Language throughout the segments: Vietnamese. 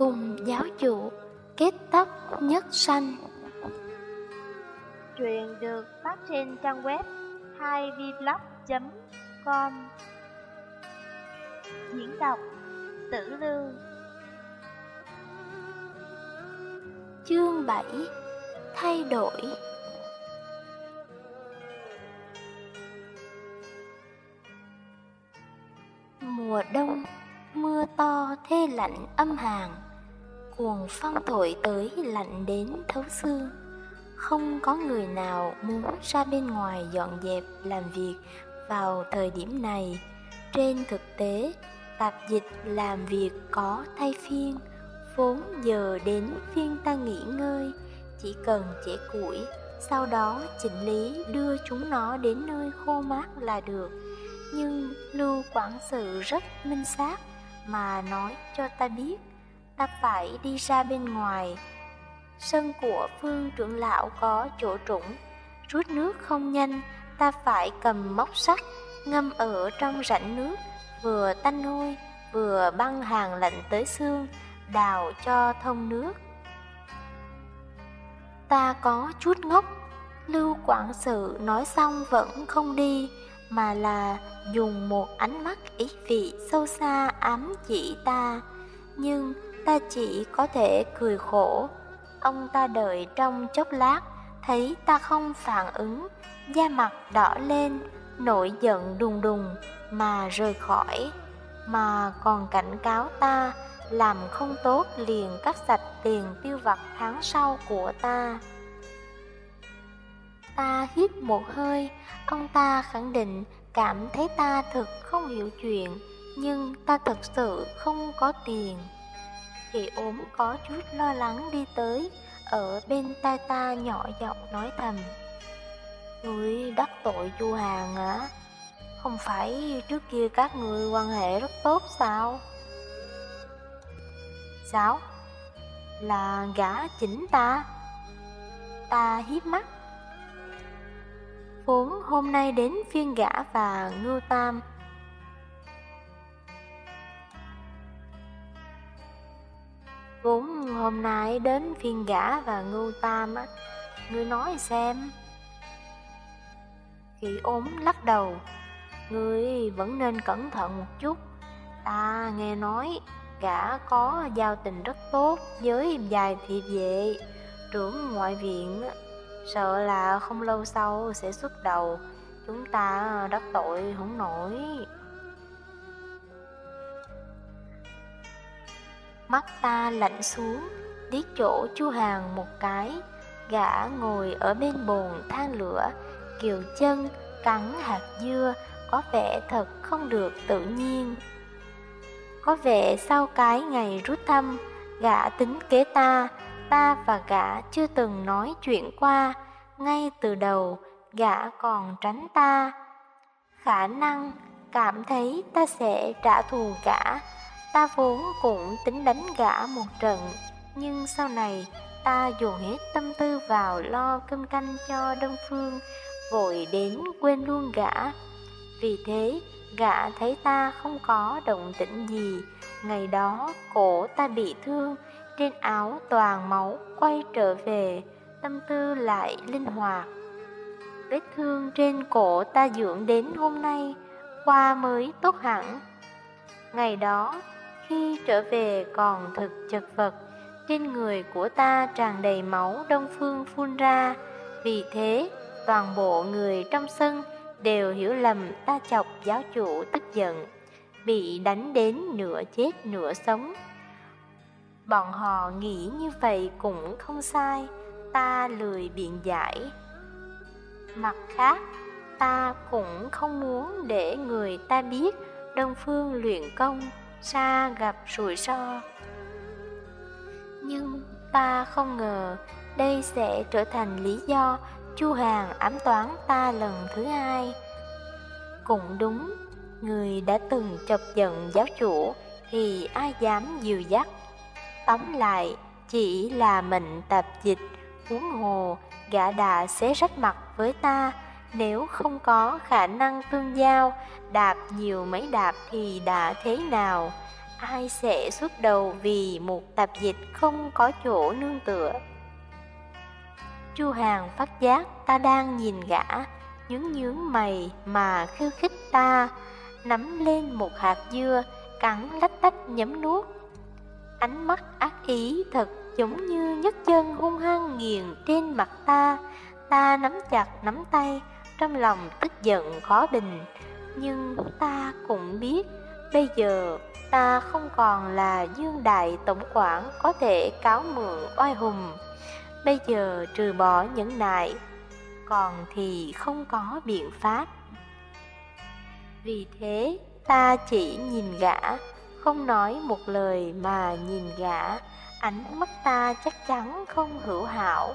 cùng giáo chủ kết tóc nhất sanh. Truyện được phát trên trang web 2vlog.com Diễn đọc Tử Lưu Chương 7 Thay đổi. Mùa đông, mưa to thê lạnh âm hàn Cuồng phong thổi tới lạnh đến thấu xương. Không có người nào muốn ra bên ngoài dọn dẹp làm việc vào thời điểm này. Trên thực tế, tạp dịch làm việc có thay phiên. Vốn giờ đến phiên ta nghỉ ngơi Chỉ cần chẻ củi Sau đó chỉnh lý đưa chúng nó đến nơi khô mát là được. Nhưng Lưu Quản sự rất minh xác Mà nói cho ta biết Ta phải đi ra bên ngoài Sân của phương trưởng lão có chỗ trũng Rút nước không nhanh Ta phải cầm móc sắt Ngâm ở trong rãnh nước Vừa tanh hôi Vừa băng hàng lạnh tới xương đào cho thông nước. Ta có chút ngốc, Lưu Quản sự nói xong vẫn không đi, mà là dùng một ánh mắt ý vị sâu xa ám chỉ ta. Nhưng ta chỉ có thể cười khổ. Ông ta đợi trong chốc lát, thấy ta không phản ứng, da mặt đỏ lên, nổi giận đùng đùng mà rời khỏi, mà còn cảnh cáo ta làm không tốt liền cắt sạch tiền tiêu vặt tháng sau của ta. Ta hít một hơi, ông ta khẳng định cảm thấy ta thực không hiểu chuyện, nhưng ta thật sự không có tiền. Thì ốm có chút lo lắng đi tới, ở bên tai ta nhỏ giọng nói thầm. người đắc tội chu hàng á, không phải trước kia các người quan hệ rất tốt sao? Sao? Là gã chỉnh ta? Ta hiếp mắt. Vốn hôm nay đến phiên gã và ngưu tam. Vốn hôm nay đến phiên gã và ngưu tam á, ngươi nói xem. Khi ốm lắc đầu, ngươi vẫn nên cẩn thận một chút. Ta nghe nói Gã có giao tình rất tốt với vài thị vệ trưởng ngoại viện Sợ là không lâu sau sẽ xuất đầu. Chúng ta đắc tội không nổi. Mắt ta lạnh xuống Điếc chỗ chu hàng một cái Gã ngồi ở bên bồn than lửa Kiều chân cắn hạt dưa Có vẻ thật không được tự nhiên có vẻ sau cái ngày rút thăm, gã tính kế ta, ta và gã chưa từng nói chuyện qua, ngay từ đầu gã còn tránh ta. Khả năng cảm thấy ta sẽ trả thù gã, ta vốn cũng tính đánh gã một trận, nhưng sau này ta dồn hết tâm tư vào lo cơm canh cho Đông Phương, vội đến quên luôn gã. Vì thế, Gã thấy ta không có động tĩnh gì. Ngày đó cổ ta bị thương Trên áo toàn máu quay trở về Tâm tư lại linh hoạt. Vết thương trên cổ ta dưỡng đến hôm nay Qua mới tốt hẳn. Ngày đó khi trở về còn thực chật vật Trên người của ta tràn đầy máu đông phương phun ra Vì thế toàn bộ người trong sân đều hiểu lầm ta chọc giáo chủ tức giận, bị đánh đến nửa chết nửa sống. Bọn họ nghĩ như vậy cũng không sai, ta lười biện giải. Mặt khác, ta cũng không muốn để người ta biết Đông Phương luyện công, xa gặp rủi ro. Nhưng ta không ngờ đây sẽ trở thành lý do Chu Hàng ám toán ta lần thứ hai. Cũng đúng, người đã từng chọc giận giáo chủ thì ai dám dìu dắt. Tóm lại, chỉ là mệnh tạp dịch, huống hồ, gã đã xé rách mặt với ta, nếu không có khả năng tương giao, đạp nhiều mấy đạp thì đã thế nào? ai sẽ xuất đầu vì một tạp dịch không có chỗ nương tựa. Chu Hàng phát giác ta đang nhìn gã, nhướng nhướng mày mà khiêu khích ta, nắm lên một hạt dưa, cắn lách tách nhấm nuốt. Ánh mắt ác ý thật giống như nhấc chân hung hăng nghiền trên mặt ta, ta nắm chặt nắm tay, trong lòng tức giận khó bình. Nhưng ta cũng biết, bây giờ ta không còn là dương đại tổng quản có thể cáo mượn oai hùng. Bây giờ trừ bỏ những nại, còn thì không có biện pháp. Vì thế, ta chỉ nhìn gã, không nói một lời mà nhìn gã, ánh mắt ta chắc chắn không hữu hảo.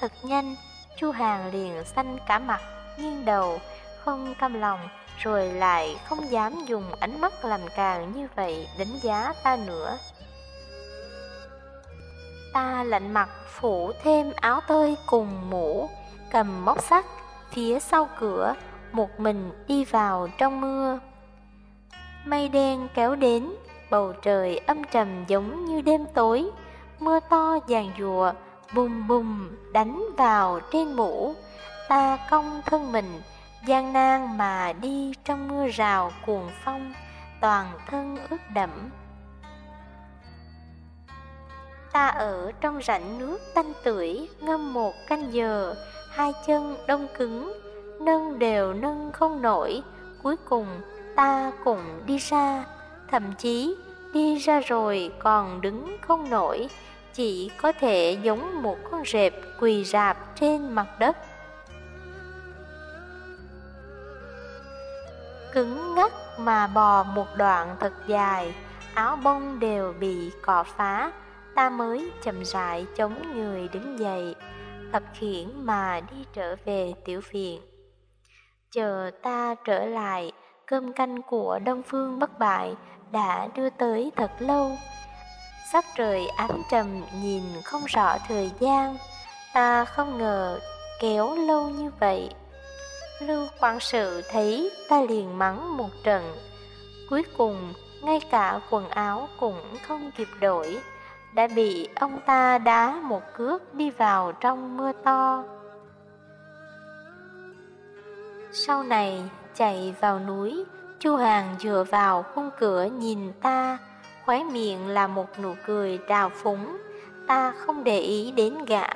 Thật nhanh, Chu Hàng liền xanh cả mặt, nghiêng đầu, không cam lòng, rồi lại không dám dùng ánh mắt làm càng như vậy đánh giá ta nữa. Ta lạnh mặt phủ thêm áo tơi cùng mũ, cầm móc sắt, phía sau cửa, một mình đi vào trong mưa. Mây đen kéo đến, bầu trời âm trầm giống như đêm tối, mưa to giàn giụa, bùm bùm đánh vào trên mũ. Ta cong thân mình, gian nan mà đi trong mưa rào cuồng phong, toàn thân ướt đẫm. Ta ở trong rãnh nước tanh tưởi ngâm một canh giờ, hai chân đông cứng, nâng đều nâng không nổi, cuối cùng ta cũng đi ra, thậm chí đi ra rồi còn đứng không nổi, chỉ có thể giống một con rệp quỳ rạp trên mặt đất. Cứng ngắc mà bò một đoạn thật dài, áo bông đều bị cọ phá, ta mới chậm rãi chống người đứng dậy, khập khiển mà đi trở về tiểu viện. Chờ ta trở lại, cơm canh của Đông Phương bất bại đã đưa tới thật lâu. Sắc trời ám trầm nhìn không rõ thời gian, ta không ngờ kéo lâu như vậy. Lưu quan sự thấy ta liền mắng một trận, cuối cùng ngay cả quần áo cũng không kịp đổi, đã bị ông ta đá một cước đi vào trong mưa to. Sau này chạy vào núi, Chu Hàng dựa vào khung cửa nhìn ta, khóe miệng là một nụ cười trào phúng. Ta không để ý đến gã,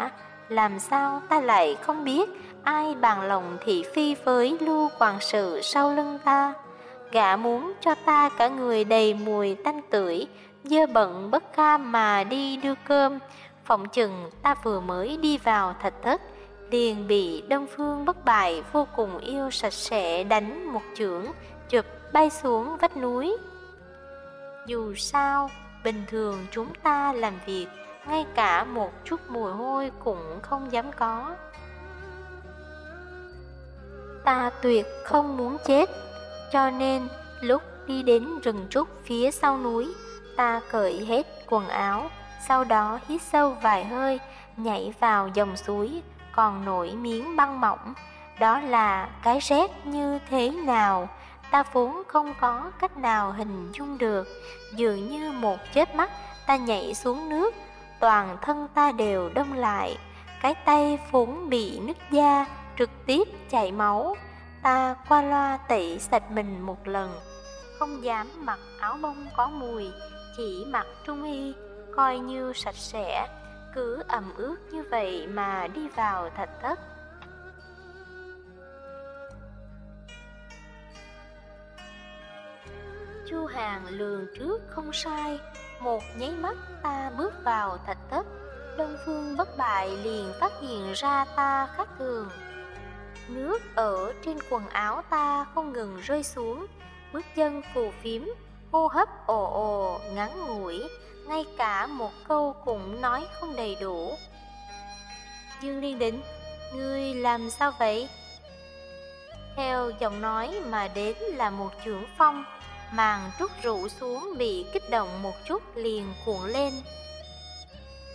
làm sao ta lại không biết ai bằng lòng thị phi với lưu quản sự sau lưng ta. Gã muốn cho ta cả người đầy mùi tanh tưởi, dơ bận bất kham mà đi đưa cơm. Phỏng chừng ta vừa mới đi vào thạch thất, liền bị Đông Phương bất bại vô cùng yêu sạch sẽ đánh một chưởng, chụp bay xuống vách núi. Dù sao, bình thường chúng ta làm việc, ngay cả một chút mùi hôi cũng không dám có. Ta tuyệt không muốn chết, cho nên lúc đi đến rừng trúc phía sau núi, ta cởi hết quần áo, sau đó hít sâu vài hơi, nhảy vào dòng suối, còn nổi miếng băng mỏng. Đó là cái rét như thế nào? Ta vốn không có cách nào hình dung được, dường như một chớp mắt ta nhảy xuống nước, toàn thân ta đều đông lại, cái tay vốn bị nứt da, trực tiếp chảy máu. Ta qua loa tẩy sạch mình một lần, không dám mặc áo bông có mùi, chỉ mặc trung y, coi như sạch sẽ, cứ ẩm ướt như vậy mà đi vào thạch thất. Chu Hàng lường trước không sai, một nháy mắt ta bước vào thạch thất, Đông Phương bất bại liền phát hiện ra ta khác thường. Nước ở trên quần áo ta không ngừng rơi xuống, bước chân phù phiếm, hô hấp ồ ồ, ngắn ngủi, ngay cả một câu cũng nói không đầy đủ. Dương Liên Định, ngươi làm sao vậy? Theo giọng nói mà đến là một trưởng phong, màn trút rũ xuống bị kích động một chút liền cuộn lên.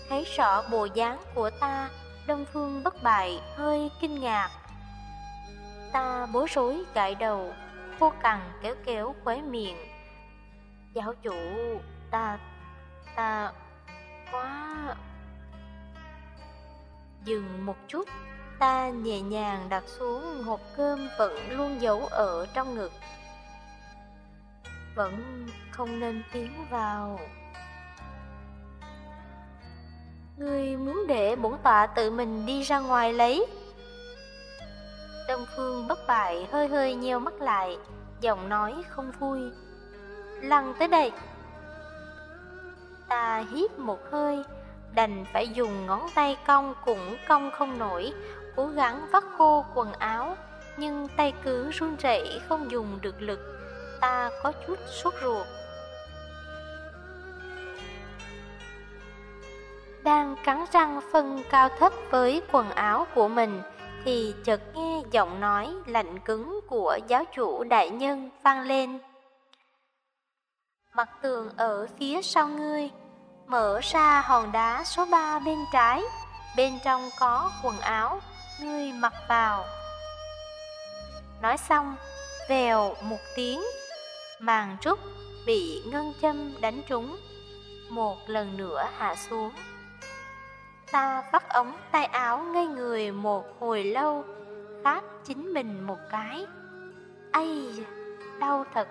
Thấy rõ bộ dáng của ta, Đông Phương bất bại hơi kinh ngạc. Ta bối rối gãi đầu, khô cằn kéo kéo khóe miệng. Giáo chủ, ta, ta, quá... Dừng một chút, ta nhẹ nhàng đặt xuống hộp cơm vẫn luôn giấu ở trong ngực. Vẫn không nên tiến vào. Ngươi muốn để bổn tọa tự mình đi ra ngoài lấy Đông Phương bất bại hơi hơi nheo mắt lại, Giọng nói không vui. Lăn tới đây. Ta hít một hơi, Đành phải dùng ngón tay cong cũng cong không nổi, Cố gắng vắt khô quần áo, Nhưng tay cứ run rẩy không dùng được lực. Ta có chút sốt ruột. Đang cắn răng phân cao thấp với quần áo của mình thì chợt nghe giọng nói lạnh cứng của giáo chủ đại nhân vang lên. Mặt tường ở phía sau ngươi, mở ra hòn đá số 3 bên trái, bên trong có quần áo, ngươi mặc vào. Nói xong, vèo một tiếng, màn trúc bị ngân châm đánh trúng, một lần nữa hạ xuống. Ta vắt ống tay áo ngây người một hồi lâu, khát chính mình một cái. Ây, đau thật,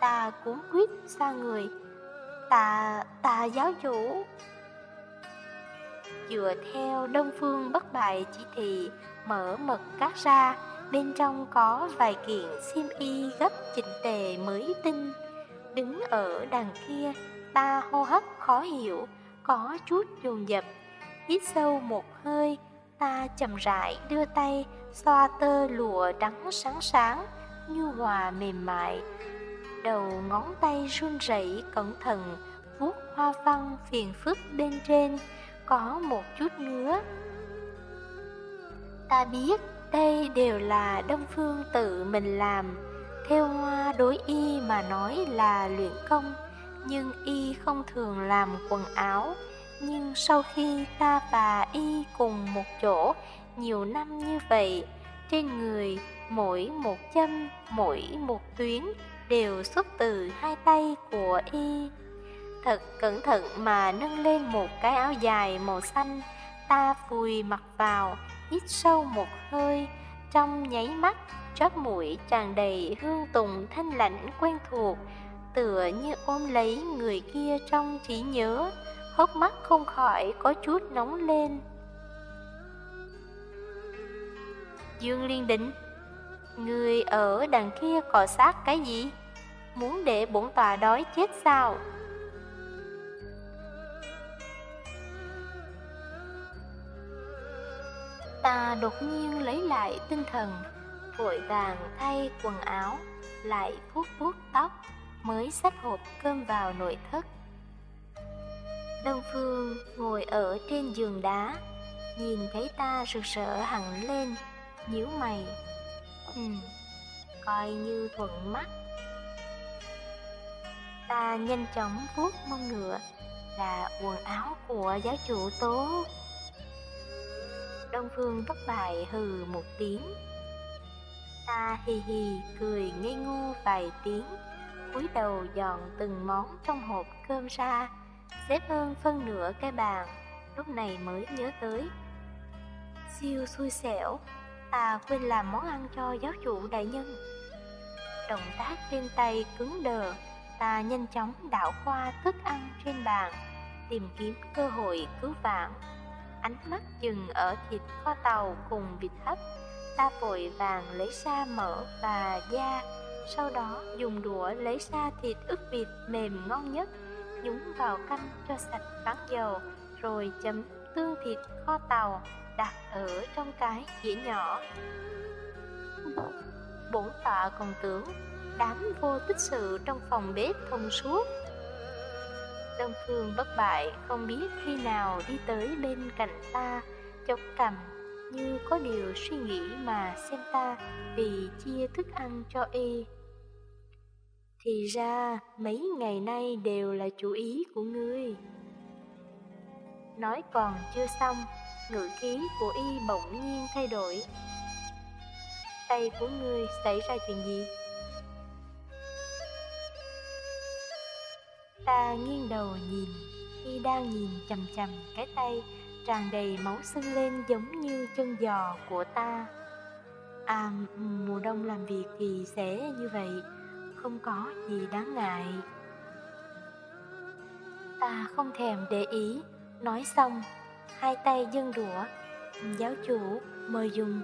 ta cuốn quyết xa người. Ta, ta giáo chủ. Dựa theo Đông Phương bất bại chỉ thị, mở mật cát ra, bên trong có vài kiện xiêm y gấp chỉnh tề mới tinh. Đứng ở đằng kia, ta hô hấp khó hiểu, có chút dồn dập hít sâu một hơi, ta chậm rãi đưa tay xoa tơ lụa trắng sáng sáng, như hòa mềm mại. Đầu ngón tay run rẩy cẩn thận, vuốt hoa văn phiền phức bên trên, có một chút ngứa. Ta biết đây đều là Đông Phương tự mình làm, theo hoa đối y mà nói là luyện công, nhưng y không thường làm quần áo, nhưng sau khi ta và y cùng một chỗ nhiều năm như vậy, trên người mỗi một châm, mỗi một tuyến đều xuất từ hai tay của y. Thật cẩn thận mà nâng lên một cái áo dài màu xanh, ta vùi mặt vào, hít sâu một hơi, trong nháy mắt, chóp mũi tràn đầy hương tùng thanh lãnh quen thuộc, tựa như ôm lấy người kia trong trí nhớ hốc mắt không khỏi có chút nóng lên. Dương Liên định, người ở đằng kia cọ sát cái gì? Muốn để bổn tòa đói chết sao? Ta đột nhiên lấy lại tinh thần, vội vàng thay quần áo, lại vuốt vuốt tóc, mới xách hộp cơm vào nội thất. Đông Phương ngồi ở trên giường đá, nhìn thấy ta rực rỡ hẳn lên, nhíu mày. Ừ, coi như thuận mắt. Ta nhanh chóng vuốt mông ngựa là quần áo của giáo chủ tố. Đông Phương bất bại hừ một tiếng. Ta hì hì cười ngây ngu vài tiếng, cúi đầu dọn từng món trong hộp cơm ra xếp hơn phân nửa cái bàn, lúc này mới nhớ tới. Siêu xui xẻo, ta quên làm món ăn cho giáo chủ đại nhân. Động tác trên tay cứng đờ, ta nhanh chóng đảo qua thức ăn trên bàn, tìm kiếm cơ hội cứu vãn. Ánh mắt dừng ở thịt kho tàu cùng vịt hấp, ta vội vàng lấy ra mỡ và da, sau đó dùng đũa lấy ra thịt ức vịt mềm ngon nhất nhúng vào canh cho sạch ván dầu, rồi chấm tương thịt kho tàu đặt ở trong cái dĩa nhỏ. Bổn tọa còn tưởng đám vô tích sự trong phòng bếp thông suốt. Đông Phương bất bại không biết khi nào đi tới bên cạnh ta, chống cầm như có điều suy nghĩ mà xem ta vì chia thức ăn cho y. Thì ra mấy ngày nay đều là chủ ý của ngươi Nói còn chưa xong Ngữ khí của y bỗng nhiên thay đổi Tay của ngươi xảy ra chuyện gì? Ta nghiêng đầu nhìn, y đang nhìn chầm chầm cái tay tràn đầy máu sưng lên giống như chân giò của ta. À, mùa đông làm việc thì sẽ như vậy, không có gì đáng ngại. Ta không thèm để ý, nói xong, hai tay dâng đũa, giáo chủ mời dùng.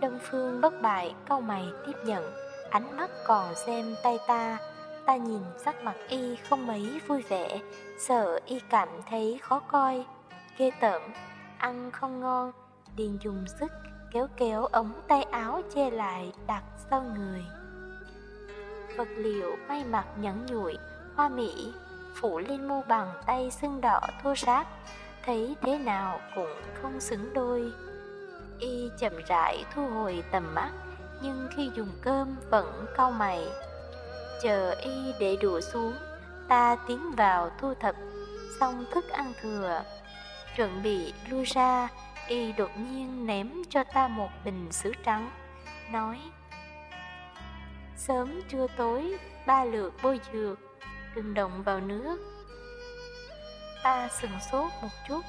Đông Phương bất bại câu mày tiếp nhận, ánh mắt còn xem tay ta, ta nhìn sắc mặt y không mấy vui vẻ, sợ y cảm thấy khó coi, ghê tởm, ăn không ngon, điền dùng sức kéo kéo ống tay áo che lại đặt sau người. Vật liệu may mặc nhẵn nhụi, hoa mỹ, phủ lên mu bàn tay sưng đỏ thô ráp, thấy thế nào cũng không xứng đôi. Y chậm rãi thu hồi tầm mắt, nhưng khi dùng cơm vẫn cau mày. Chờ y để đũa xuống, ta tiến vào thu thập, xong thức ăn thừa. Chuẩn bị lui ra, y đột nhiên ném cho ta một bình sứ trắng, nói Sớm trưa tối, ba lượt bôi dược, đừng động vào nước. Ta sừng sốt một chút,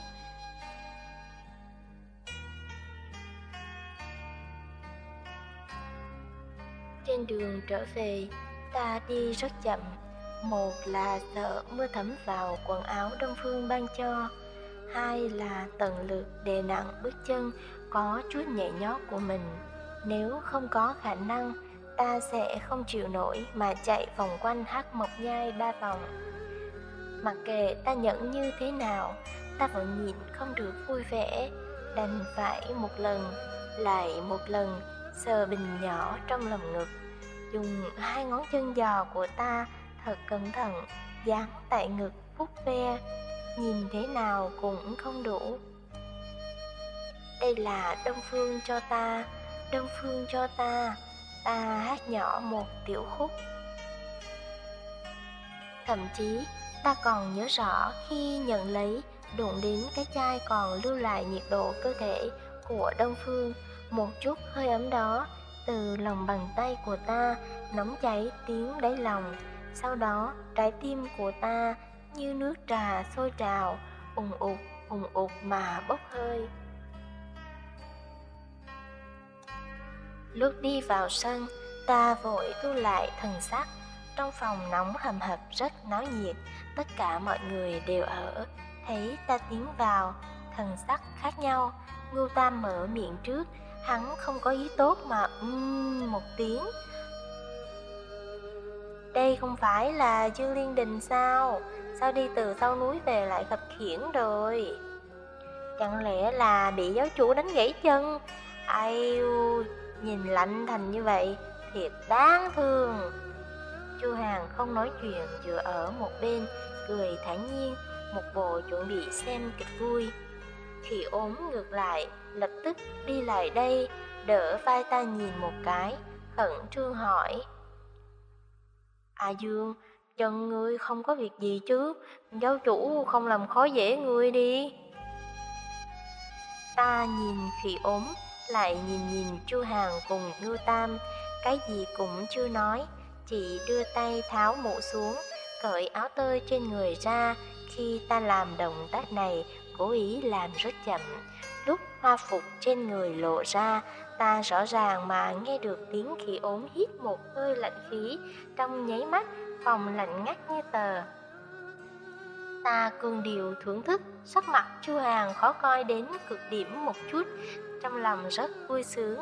Trên đường trở về, ta đi rất chậm. Một là sợ mưa thấm vào quần áo Đông Phương ban cho, hai là tận lực đè nặng bước chân có chút nhẹ nhót của mình. Nếu không có khả năng, ta sẽ không chịu nổi mà chạy vòng quanh hát mộc nhai ba vòng. Mặc kệ ta nhẫn như thế nào, ta vẫn nhìn không được vui vẻ, đành phải một lần, lại một lần sờ bình nhỏ trong lòng ngực dùng hai ngón chân giò của ta thật cẩn thận dán tại ngực vuốt ve nhìn thế nào cũng không đủ. Đây là đông phương cho ta, đông phương cho ta. Ta hát nhỏ một tiểu khúc. Thậm chí, ta còn nhớ rõ khi nhận lấy, đụng đến cái chai còn lưu lại nhiệt độ cơ thể của đông phương. Một chút hơi ấm đó, từ lòng bàn tay của ta, nóng cháy tiếng đáy lòng. Sau đó, trái tim của ta như nước trà sôi trào ùng ụt ùng ụt mà bốc hơi. Lúc đi vào sân ta vội thu lại thần sắc. Trong phòng nóng hầm hập rất náo nhiệt tất cả mọi người đều ở. Thấy ta tiến vào thần sắc khác nhau. Ngưu tam mở miệng trước Hắn không có ý tốt mà um, một tiếng. Đây không phải là Dương Liên Đình sao? Sao đi từ sau núi về lại gặp khiển rồi? Chẳng lẽ là bị giáo chủ đánh gãy chân? Ai ui, nhìn lạnh thành như vậy Thiệt đáng thương. Chu Hàng không nói chuyện dựa ở một bên Cười thản nhiên Một bộ chuẩn bị xem kịch vui. Khi ốm ngược lại lập tức đi lại đây, đỡ vai ta nhìn một cái, khẩn trương hỏi. À Dương, chân ngươi không có việc gì chứ, giáo chủ không làm khó dễ ngươi đi. Ta nhìn khỉ ốm, lại nhìn nhìn Chu Hàng cùng Ngưu Tam, cái gì cũng chưa nói, chỉ đưa tay tháo mũ xuống, cởi áo tơi trên người ra. Khi ta làm động tác này, cố ý làm rất chậm, Lúc hoa phục trên người lộ ra, ta rõ ràng mà nghe được tiếng khỉ ốm hít một hơi lạnh khí, trong nháy mắt, phòng lạnh ngắt như tờ. Ta cương điều thưởng thức, sắc mặt chu hàng khó coi đến cực điểm một chút, trong lòng rất vui sướng.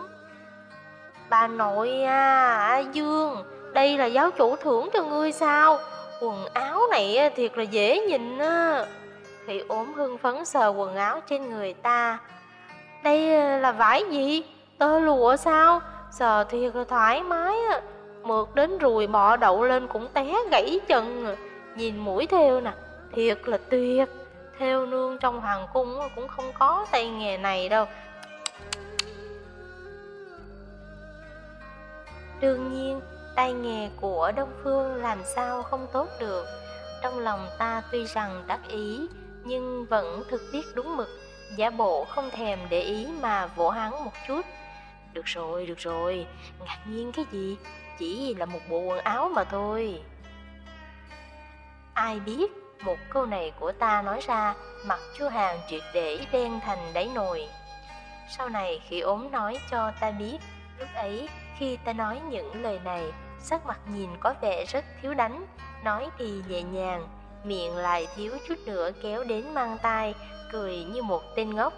Bà nội à, à Dương, đây là giáo chủ thưởng cho ngươi sao? Quần áo này thiệt là dễ nhìn á. Khỉ ốm hưng phấn sờ quần áo trên người ta Đây à, là vải gì? Tơ lụa sao? Sờ thiệt là thoải mái á Mượt đến rùi bọ đậu lên cũng té gãy chân. Nhìn mũi theo nè Thiệt là tuyệt. Theo nương trong hoàng cung cũng không có tay nghề này đâu. Đương nhiên, tay nghề của Đông Phương làm sao không tốt được. Trong lòng ta tuy rằng đắc ý nhưng vẫn thực tiết đúng mực, giả bộ không thèm để ý mà vỗ hắn một chút. Được rồi, được rồi, ngạc nhiên cái gì, chỉ là một bộ quần áo mà thôi. Ai biết, một câu này của ta nói ra, mặt chu Hàng triệt để đen thành đáy nồi. Sau này khi ốm nói cho ta biết, lúc ấy khi ta nói những lời này, sắc mặt nhìn có vẻ rất thiếu đánh, nói thì nhẹ nhàng, miệng lại thiếu chút nữa kéo đến mang tai, cười như một tên ngốc.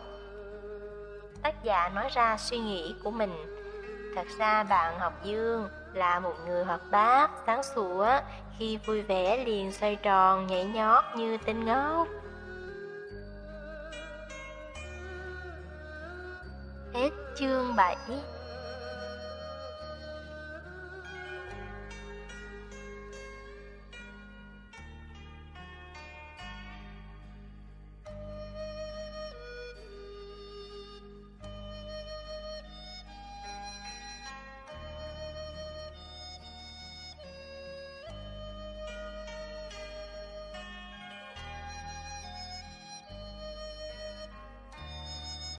Tác giả nói ra suy nghĩ của mình. Thật ra bạn học Dương là một người hoạt bát, sáng sủa, khi vui vẻ liền xoay tròn, nhảy nhót như tên ngốc. Hết chương 7